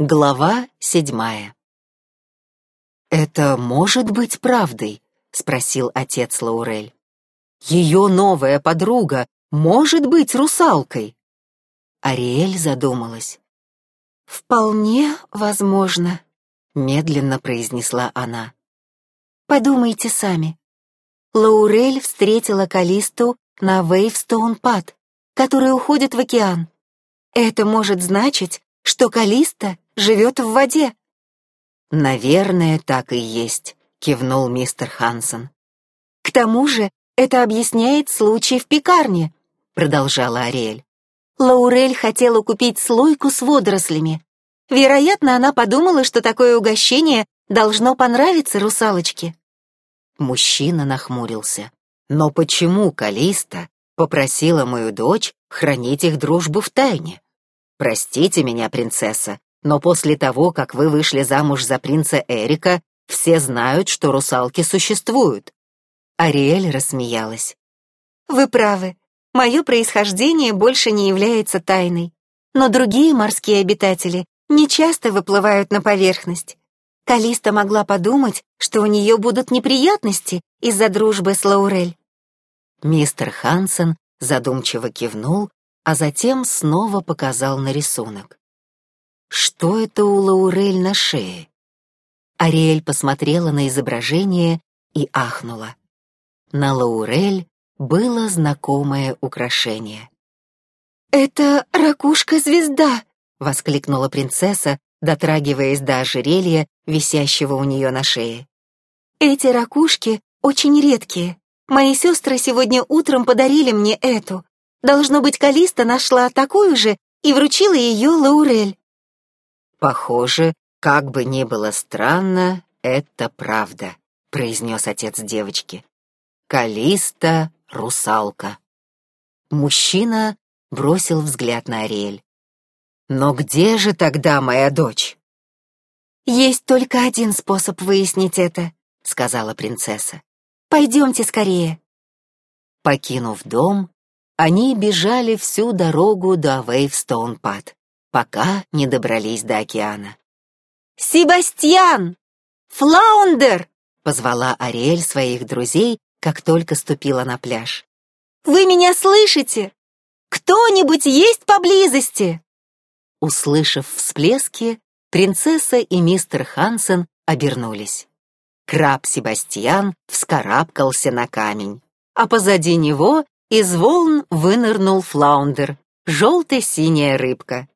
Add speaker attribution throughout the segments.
Speaker 1: Глава седьмая «Это может быть правдой?» — спросил отец Лаурель. «Ее новая подруга может быть русалкой?» Ариэль задумалась.
Speaker 2: «Вполне возможно», — медленно произнесла она. «Подумайте сами. Лаурель встретила Калисту на Вейвстоун-Пад, который уходит в океан. Это может значить, что Калиста живет в воде.
Speaker 1: Наверное, так и есть, кивнул мистер Хансен.
Speaker 2: К тому же, это объясняет случай в пекарне, продолжала Ариэль. Лаурель хотела купить слойку с водорослями. Вероятно, она подумала, что такое угощение должно понравиться русалочке.
Speaker 1: Мужчина нахмурился. Но почему Калиста попросила мою дочь хранить их дружбу в тайне? Простите меня, принцесса, но после того, как вы вышли замуж за принца Эрика, все знают, что русалки существуют.
Speaker 2: Ариэль рассмеялась. Вы правы. Мое происхождение больше не является тайной. Но другие морские обитатели не часто выплывают на поверхность. Калиста могла подумать, что у нее будут неприятности из-за дружбы с Лаурель.
Speaker 1: Мистер Хансен задумчиво кивнул а затем снова показал на рисунок. Что это у Лаурель на шее? Ариэль посмотрела на изображение и ахнула. На Лаурель было знакомое украшение.
Speaker 2: «Это ракушка-звезда!»
Speaker 1: — воскликнула принцесса, дотрагиваясь до ожерелья, висящего у нее на шее.
Speaker 2: «Эти ракушки очень редкие. Мои сестры сегодня утром подарили мне эту. Должно быть, Калиста нашла такую же и вручила ее Лаурель.
Speaker 1: Похоже, как бы ни было странно, это правда, произнес отец девочки. Калиста — русалка. Мужчина бросил взгляд на Ариэль. «Но где же тогда моя дочь?»
Speaker 2: «Есть только один способ выяснить это», — сказала принцесса. «Пойдемте скорее».
Speaker 1: Покинув дом, они бежали всю дорогу до Вейвстоунпад, пока не добрались до океана.
Speaker 2: «Себастьян! Флаундер!» — позвала
Speaker 1: Ариэль своих друзей, как только ступила на пляж.
Speaker 2: «Вы меня слышите? Кто-нибудь есть поблизости?»
Speaker 1: Услышав всплески, принцесса и мистер Хансен обернулись. Краб Себастьян вскарабкался на камень, а позади него из волн вынырнул флаундер, желто-синяя рыбка.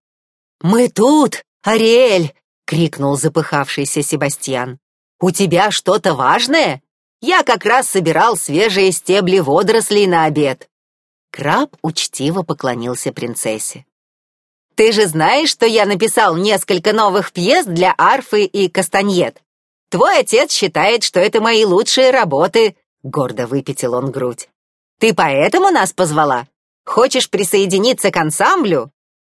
Speaker 1: «Мы тут, Ариэль!» — крикнул запыхавшийся Себастьян. «У тебя что-то важное? Я как раз собирал свежие стебли водорослей на обед». Краб учтиво поклонился принцессе. «Ты же знаешь, что я написал несколько новых пьес для арфы и кастаньет? Твой отец считает, что это мои лучшие работы», — гордо выпятил он грудь. Ты поэтому нас позвала? Хочешь присоединиться к ансамблю?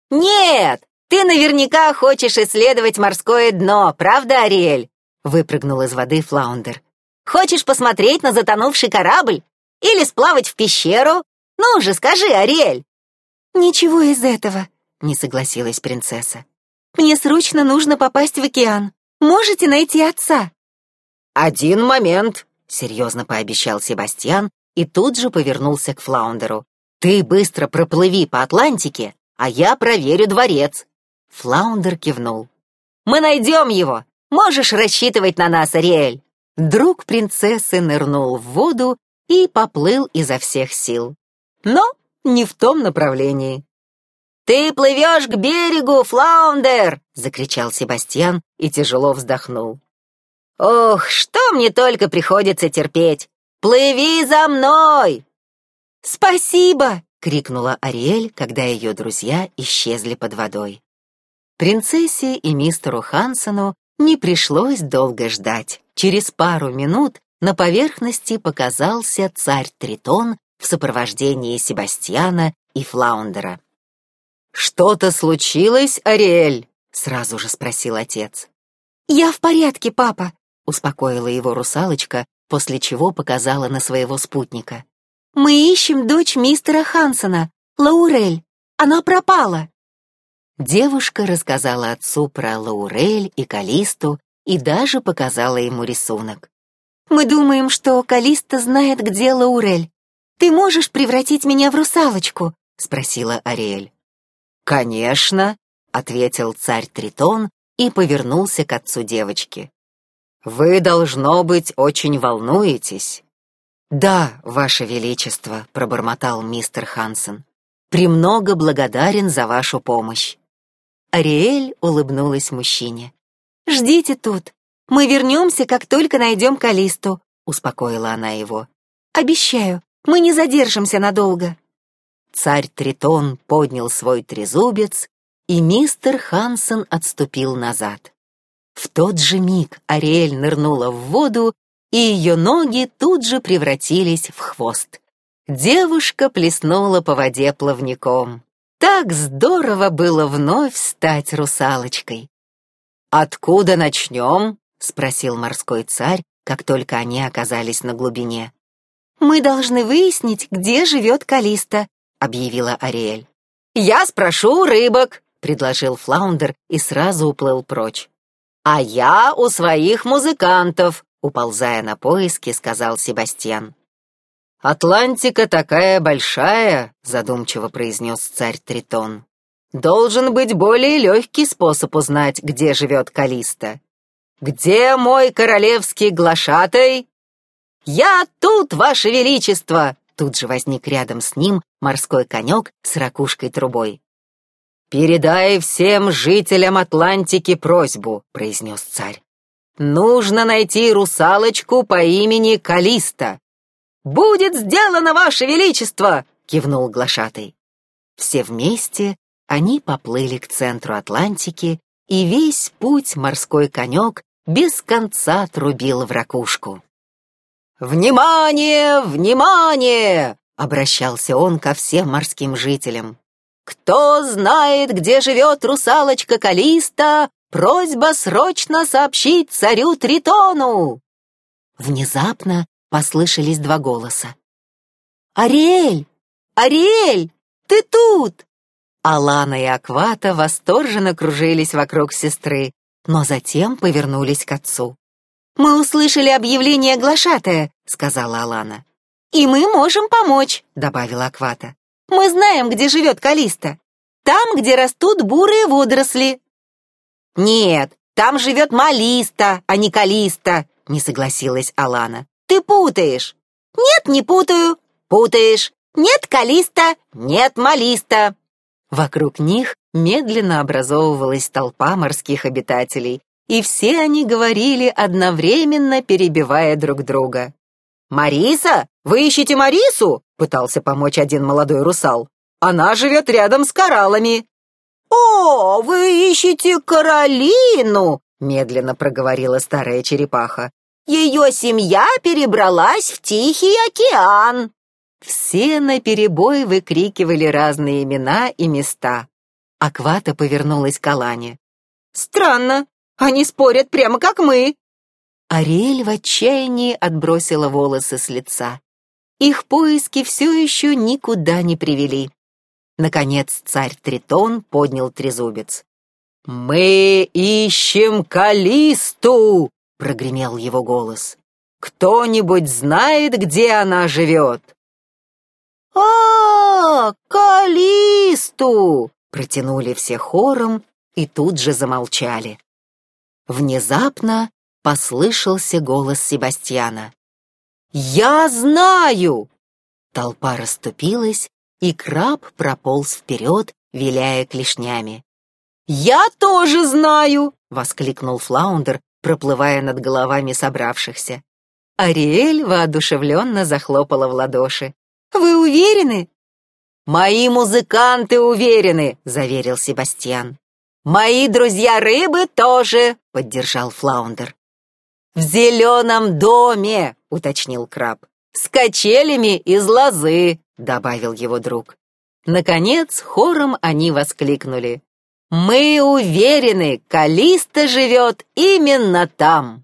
Speaker 1: Нет, ты наверняка хочешь исследовать морское дно, правда, Ариэль? Выпрыгнул из воды Флаундер. Хочешь посмотреть на затонувший корабль? Или сплавать в пещеру? Ну же, скажи, Ариэль.
Speaker 2: Ничего из этого, не согласилась принцесса. Мне срочно нужно попасть в океан. Можете найти отца?
Speaker 1: Один момент, серьезно пообещал Себастьян и тут же повернулся к Флаундеру. «Ты быстро проплыви по Атлантике, а я проверю дворец». Флаундер кивнул. «Мы найдем его! Можешь рассчитывать на нас, Ариэль!» Друг принцессы нырнул в воду и поплыл изо всех сил. Но не в том направлении. «Ты плывешь к берегу, Флаундер!» — закричал Себастьян и тяжело вздохнул. «Ох, что мне только приходится терпеть! Плыви за мной!»
Speaker 2: «Спасибо!»
Speaker 1: — крикнула Ариэль, когда ее друзья исчезли под водой. Принцессе и мистеру Хансену не пришлось долго ждать. Через пару минут на поверхности показался царь Тритон в сопровождении Себастьяна и Флаундера. «Что-то случилось, Ариэль?» — сразу же спросил отец.
Speaker 2: «Я в порядке, папа», —
Speaker 1: успокоила его русалочка, после чего показала на своего спутника.
Speaker 2: «Мы ищем дочь мистера Хансона, Лаурель. Она пропала».
Speaker 1: Девушка рассказала отцу про Лаурель и Калисту и даже показала ему рисунок.
Speaker 2: «Мы думаем, что Калиста знает, где Лаурель. Ты можешь превратить меня в русалочку?» — спросила Ариэль.
Speaker 1: «Конечно», — ответил царь Тритон и повернулся к отцу девочки. «Вы, должно быть, очень волнуетесь». «Да, ваше величество», — пробормотал мистер Хансен. «Премного благодарен за вашу помощь».
Speaker 2: Ариэль улыбнулась мужчине. «Ждите тут. Мы вернемся, как только найдем Калисту», — успокоила она его. «Обещаю, мы не задержимся надолго».
Speaker 1: Царь Тритон поднял свой трезубец, и мистер Хансен отступил назад. В тот же миг Ариэль нырнула в воду, и ее ноги тут же превратились в хвост. Девушка плеснула по воде плавником. Так здорово было вновь стать русалочкой. «Откуда начнем?» — спросил морской царь, как только они оказались на глубине.
Speaker 2: «Мы должны выяснить, где живет Калиста», — объявила Ариэль.
Speaker 1: «Я спрошу у рыбок», — предложил Флаундер и сразу уплыл прочь. «А я у своих музыкантов», — уползая на поиски, сказал Себастьян. «Атлантика такая большая», — задумчиво произнес царь Тритон. «Должен быть более легкий способ узнать, где живет Калиста. Где мой королевский глашатай?» «Я тут, ваше величество!» Тут же возник рядом с ним морской конек с ракушкой-трубой. «Передай всем жителям Атлантики просьбу», — произнес царь. «Нужно найти русалочку по имени Калиста. «Будет сделано, Ваше Величество!» — кивнул глашатый. Все вместе они поплыли к центру Атлантики, и весь путь морской конек без конца трубил в ракушку. «Внимание! Внимание!» — обращался он ко всем морским жителям. «Кто знает, где живет русалочка Калиста, просьба срочно сообщить царю Тритону!» Внезапно послышались два голоса. «Ариэль! Ариэль! Ты тут!» Алана и Аквата восторженно кружились вокруг сестры, но затем повернулись к отцу.
Speaker 2: «Мы услышали объявление глашатая», — сказала Алана. «И мы можем помочь», — добавила Аквата. «Мы знаем, где живет Калиста. Там, где растут бурые водоросли».
Speaker 1: «Нет, там живет Малиста, а не Калиста», — не согласилась Алана. Ты путаешь.
Speaker 2: Нет, не путаю.
Speaker 1: Путаешь.
Speaker 2: Нет Калиста,
Speaker 1: нет Малиста.
Speaker 2: Вокруг них медленно образовывалась толпа морских обитателей, и все они говорили одновременно, перебивая друг друга.
Speaker 1: «Мариса? Вы ищете Марису?» — пытался помочь один молодой русал. «Она живет рядом с кораллами».
Speaker 2: «О, вы ищете Каролину!»
Speaker 1: — медленно проговорила старая черепаха.
Speaker 2: Ее семья перебралась в Тихий океан!»
Speaker 1: Все наперебой выкрикивали разные имена и места. Аквата повернулась к Алане.
Speaker 2: «Странно, они спорят прямо как мы!»
Speaker 1: Ариэль в отчаянии отбросила волосы с лица. Их поиски все еще никуда не привели. Наконец царь Тритон поднял трезубец. «Мы ищем Калисту!» Прогремел его голос. Кто-нибудь знает, где она живет?
Speaker 2: А, Калисту!
Speaker 1: протянули все хором и тут же замолчали. Внезапно послышался голос Себастьяна. «Я знаю!» Толпа расступилась, и краб прополз вперед, виляя клешнями. «Я тоже знаю!» — воскликнул Флаундер, проплывая над головами собравшихся. Ариэль воодушевленно захлопала в ладоши.
Speaker 2: «Вы уверены?»
Speaker 1: «Мои музыканты уверены», — заверил Себастьян. «Мои друзья-рыбы тоже», — поддержал Флаундер. «В зеленом доме», — уточнил Краб. «С качелями из лозы», — добавил его друг. Наконец, хором они воскликнули. Мы уверены, Калиста живет именно там.